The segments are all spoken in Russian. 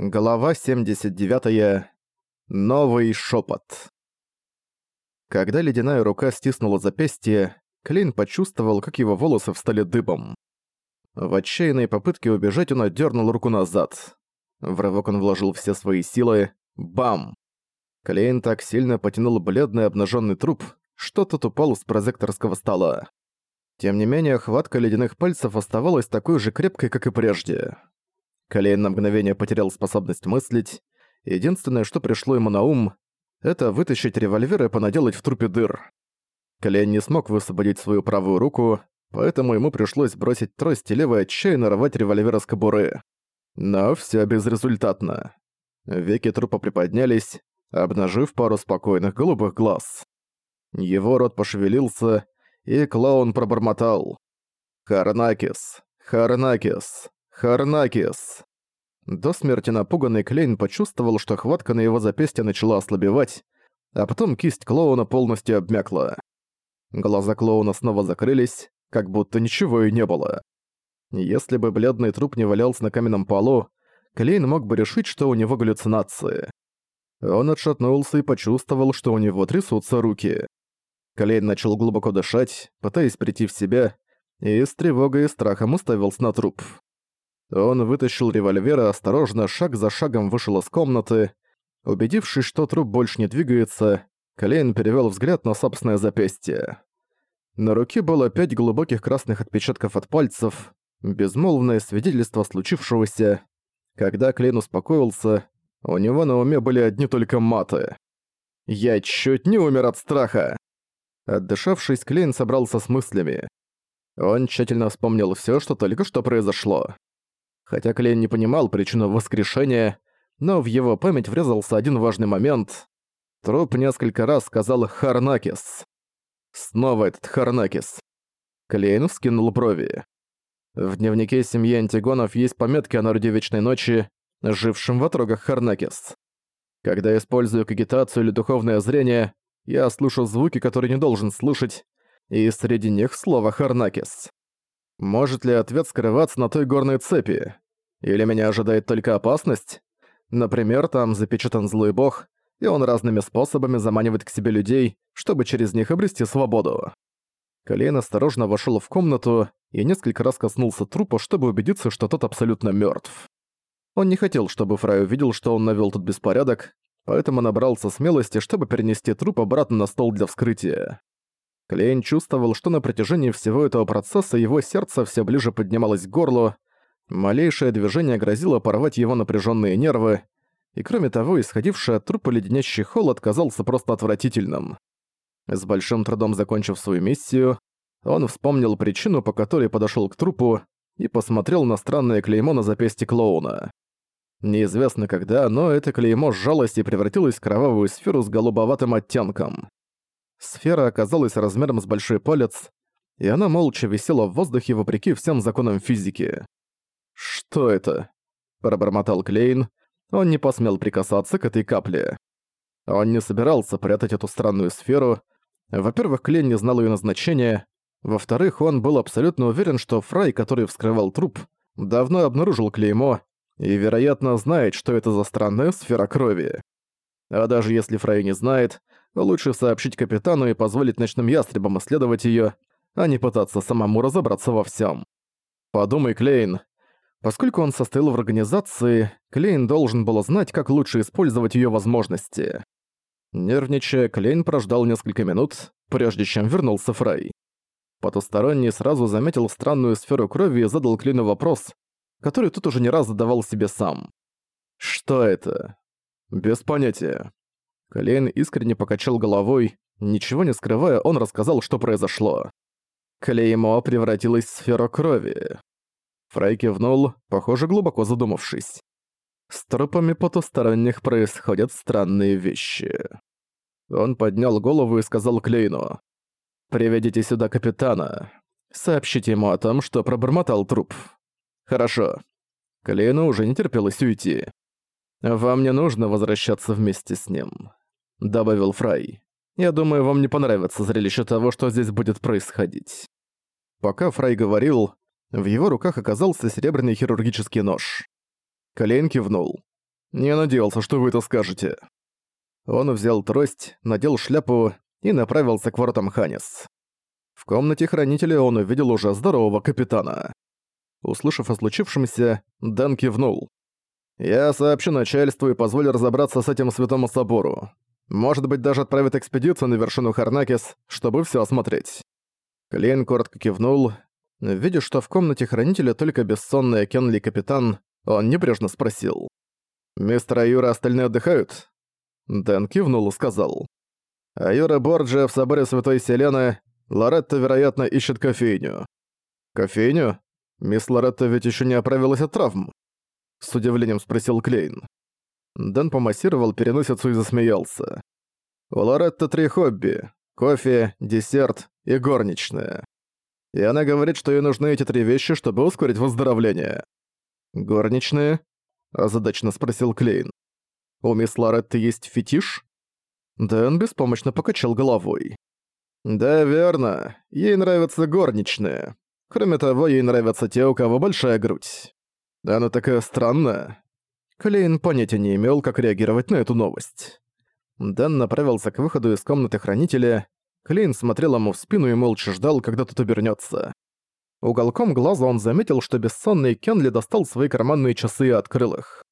Глава 79. Новый шепот. Когда ледяная рука стиснула запястье, Клейн почувствовал, как его волосы встали дыбом. В отчаянной попытке убежать он отдернул руку назад. В рывок он вложил все свои силы. Бам! Клейн так сильно потянул бледный обнаженный труп, что тот упал с прозекторского стола. Тем не менее, хватка ледяных пальцев оставалась такой же крепкой, как и прежде. Калейн на мгновение потерял способность мыслить. Единственное, что пришло ему на ум, это вытащить револьвер и понаделать в трупе дыр. Калейн не смог высвободить свою правую руку, поэтому ему пришлось бросить трость и левой отчаянно рвать револьвер из кобуры. Но всё безрезультатно. Веки трупа приподнялись, обнажив пару спокойных голубых глаз. Его рот пошевелился, и клоун пробормотал. «Харнакис! Харнакис!» Харнакис. До смерти напуганный Клейн почувствовал, что хватка на его запястье начала ослабевать, а потом кисть клоуна полностью обмякла. Глаза клоуна снова закрылись, как будто ничего и не было. Если бы бледный труп не валялся на каменном полу, Клейн мог бы решить, что у него галлюцинации. Он отшатнулся и почувствовал, что у него трясутся руки. Клейн начал глубоко дышать, пытаясь прийти в себя, и с тревогой и страхом уставился на труп. Он вытащил револьвер и осторожно, шаг за шагом вышел из комнаты. Убедившись, что труп больше не двигается, Клейн перевёл взгляд на собственное запястье. На руке было пять глубоких красных отпечатков от пальцев, безмолвное свидетельство случившегося. Когда Клейн успокоился, у него на уме были одни только маты. «Я чуть не умер от страха!» Отдышавшись, Клейн собрался с мыслями. Он тщательно вспомнил всё, что только что произошло. Хотя Клейн не понимал причину воскрешения, но в его память врезался один важный момент. Труп несколько раз сказал «Харнакис». Снова этот Харнакис. Клейн вскинул брови. В дневнике семьи Антигонов есть пометки о народе Вечной Ночи, жившем в отрогах Харнакис. Когда использую кагитацию или духовное зрение, я слышу звуки, которые не должен слышать, и среди них слово «Харнакис». Может ли ответ скрываться на той горной цепи? Или меня ожидает только опасность? Например, там запечатан злой бог, и он разными способами заманивает к себе людей, чтобы через них обрести свободу. Колейн осторожно вошел в комнату и несколько раз коснулся трупа, чтобы убедиться, что тот абсолютно мертв. Он не хотел, чтобы Фрай увидел, что он навел тут беспорядок, поэтому набрался смелости, чтобы перенести труп обратно на стол для вскрытия. Клейн чувствовал, что на протяжении всего этого процесса его сердце все ближе поднималось к горлу, малейшее движение грозило порвать его напряженные нервы, и кроме того, исходивший от трупа леденящий холод казался просто отвратительным. С большим трудом закончив свою миссию, он вспомнил причину, по которой подошел к трупу, и посмотрел на странное клеймо на запястье клоуна. Неизвестно когда, но это клеймо сжалось и превратилось в кровавую сферу с голубоватым оттенком. Сфера оказалась размером с большой палец, и она молча висела в воздухе вопреки всем законам физики. «Что это?» – пробормотал Клейн. Он не посмел прикасаться к этой капле. Он не собирался прятать эту странную сферу. Во-первых, Клейн не знал ее назначения. Во-вторых, он был абсолютно уверен, что Фрай, который вскрывал труп, давно обнаружил клеймо и, вероятно, знает, что это за странная сфера крови. А даже если Фрай не знает, Лучше сообщить капитану и позволить ночным ястребам исследовать её, а не пытаться самому разобраться во всём. Подумай, Клейн. Поскольку он состоял в организации, Клейн должен был знать, как лучше использовать её возможности. Нервничая, Клейн прождал несколько минут, прежде чем вернулся Фрей. Потусторонний сразу заметил странную сферу крови и задал Клейну вопрос, который тут уже не раз задавал себе сам. «Что это?» «Без понятия. Клейн искренне покачал головой. Ничего не скрывая, он рассказал, что произошло. Клеймо превратилось в сферу крови. Фрай кивнул, похоже, глубоко задумавшись. С трупами потусторонних происходят странные вещи. Он поднял голову и сказал Клейну. «Приведите сюда капитана. Сообщите ему о том, что пробормотал труп». «Хорошо». Клейну уже не терпелось уйти. «Вам не нужно возвращаться вместе с ним. — добавил Фрай. «Я думаю, вам не понравится зрелище того, что здесь будет происходить». Пока Фрай говорил, в его руках оказался серебряный хирургический нож. Колейн кивнул. Не надеялся, что вы это скажете». Он взял трость, надел шляпу и направился к воротам Ханис. В комнате хранителя он увидел уже здорового капитана. Услышав о случившемся, Дэн кивнул. «Я сообщу начальству и позволю разобраться с этим святому собору. Может быть, даже отправит экспедицию на вершину Харнакис, чтобы все осмотреть». Клейн коротко кивнул. Видя, что в комнате хранителя только бессонный Кенли капитан, он небрежно спросил. «Мистер Аюра остальные отдыхают?» Дэн кивнул и сказал. «Аюра Борджа в соборе Святой Селены. Лоретта, вероятно, ищет кофейню». «Кофейню? Мисс Лоретта ведь еще не оправилась от травм?» С удивлением спросил Клейн. Дэн помассировал переносицу и засмеялся. «У Лоретты три хобби. Кофе, десерт и горничная. И она говорит, что ей нужны эти три вещи, чтобы ускорить выздоровление. «Горничные?» – озадачно спросил Клейн. «У мисс Лоретты есть фетиш?» Дэн беспомощно покачал головой. «Да, верно. Ей нравятся горничные. Кроме того, ей нравятся те, у кого большая грудь. Она такая странная». Клейн понятия не имел, как реагировать на эту новость. Дэн направился к выходу из комнаты хранителя. Клейн смотрел ему в спину и молча ждал, когда тот обернется. Уголком глаза он заметил, что бессонный Кенли достал свои карманные часы и открыл их.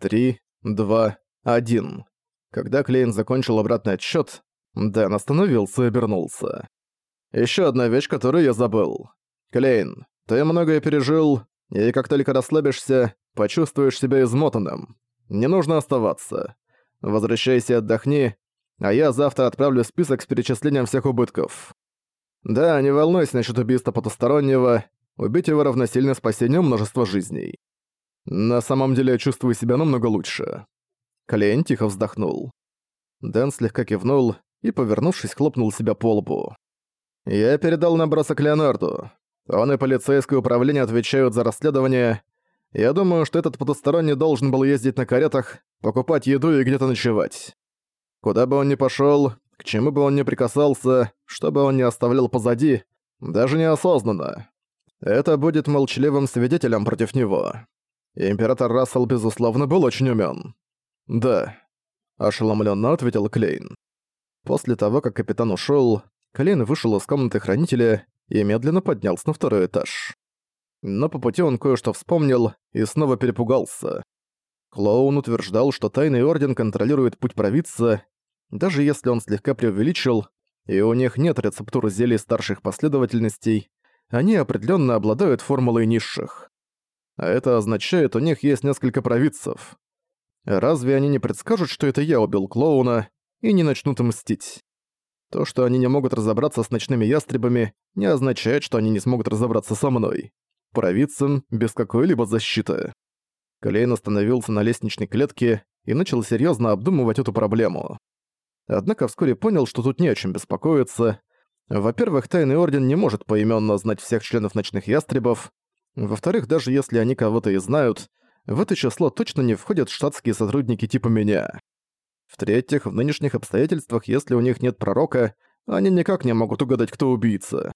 Три, два, один. Когда Клейн закончил обратный отсчет, Дэн остановился и обернулся. Еще одна вещь, которую я забыл. Клейн, ты многое пережил, и как только расслабишься, почувствуешь себя измотанным. Не нужно оставаться. Возвращайся и отдохни, а я завтра отправлю список с перечислением всех убытков. Да, не волнуйся насчет убийства потустороннего, убить его равносильно спасению множества жизней. На самом деле я чувствую себя намного лучше. Клейн тихо вздохнул. Дэн слегка кивнул и, повернувшись, хлопнул себя по лбу. «Я передал набросок Леонарду. Он и полицейское управление отвечают за расследование. Я думаю, что этот потусторонний должен был ездить на каретах, покупать еду и где-то ночевать. Куда бы он ни пошел, к чему бы он ни прикасался, что бы он ни оставлял позади, даже неосознанно. Это будет молчаливым свидетелем против него. Император Рассел, безусловно, был очень умен. «Да», — ошеломленно ответил Клейн. После того, как капитан ушел, Клейн вышел из комнаты хранителя и медленно поднялся на второй этаж. Но по пути он кое-что вспомнил и снова перепугался. Клоун утверждал, что Тайный Орден контролирует путь провидца, даже если он слегка преувеличил, и у них нет рецептуры зелий старших последовательностей, они определенно обладают формулой низших. А это означает, у них есть несколько провидцев. Разве они не предскажут, что это я убил клоуна, и не начнут мстить? То, что они не могут разобраться с ночными ястребами, не означает, что они не смогут разобраться со мной. Провидцем, без какой-либо защиты. Клейн остановился на лестничной клетке и начал серьезно обдумывать эту проблему. Однако вскоре понял, что тут не о чем беспокоиться. Во-первых, Тайный Орден не может поименно знать всех членов Ночных Ястребов. Во-вторых, даже если они кого-то и знают, в это число точно не входят штатские сотрудники типа меня. В-третьих, в нынешних обстоятельствах, если у них нет пророка, они никак не могут угадать, кто убийца.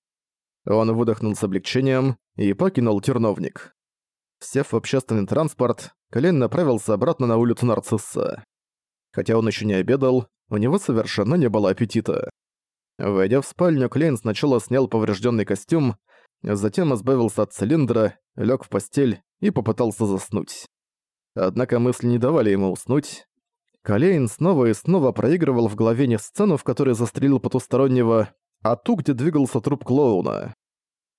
Он выдохнул с облегчением и покинул терновник. Сев в общественный транспорт, Колен направился обратно на улицу Нарцисса. Хотя он еще не обедал, у него совершенно не было аппетита. Войдя в спальню, Клейн сначала снял поврежденный костюм, затем избавился от цилиндра, лег в постель и попытался заснуть. Однако мысли не давали ему уснуть. Колейн снова и снова проигрывал в голове не сцену, в которой застрелил потустороннего, а ту, где двигался труп клоуна.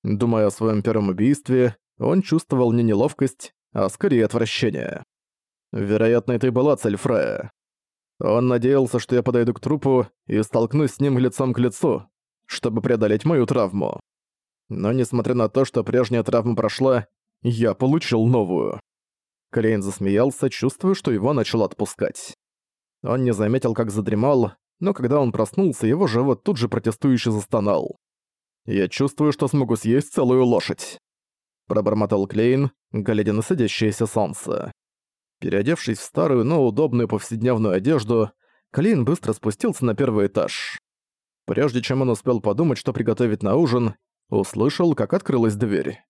Думая о своем первом убийстве, он чувствовал не неловкость, а скорее отвращение. Вероятно, это и была цель Фрея. Он надеялся, что я подойду к трупу и столкнусь с ним лицом к лицу, чтобы преодолеть мою травму. Но несмотря на то, что прежняя травма прошла, я получил новую. Клейн засмеялся, чувствуя, что его начало отпускать. Он не заметил, как задремал, но когда он проснулся, его живот тут же протестующе застонал. «Я чувствую, что смогу съесть целую лошадь», — пробормотал Клейн, глядя на садящееся солнце. Переодевшись в старую, но удобную повседневную одежду, Клейн быстро спустился на первый этаж. Прежде чем он успел подумать, что приготовить на ужин, услышал, как открылась дверь.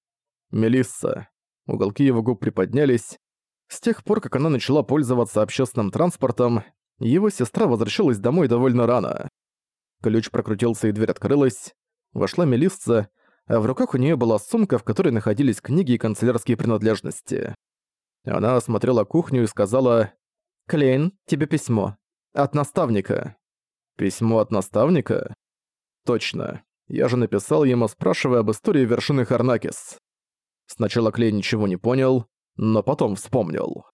Мелисса. Уголки его губ приподнялись. С тех пор, как она начала пользоваться общественным транспортом, его сестра возвращалась домой довольно рано. Ключ прокрутился и дверь открылась. Вошла Мелисса, а в руках у нее была сумка, в которой находились книги и канцелярские принадлежности. Она осмотрела кухню и сказала «Клейн, тебе письмо. От наставника». «Письмо от наставника?» «Точно. Я же написал ему, спрашивая об истории вершины Харнакис». Сначала Клей ничего не понял, но потом вспомнил.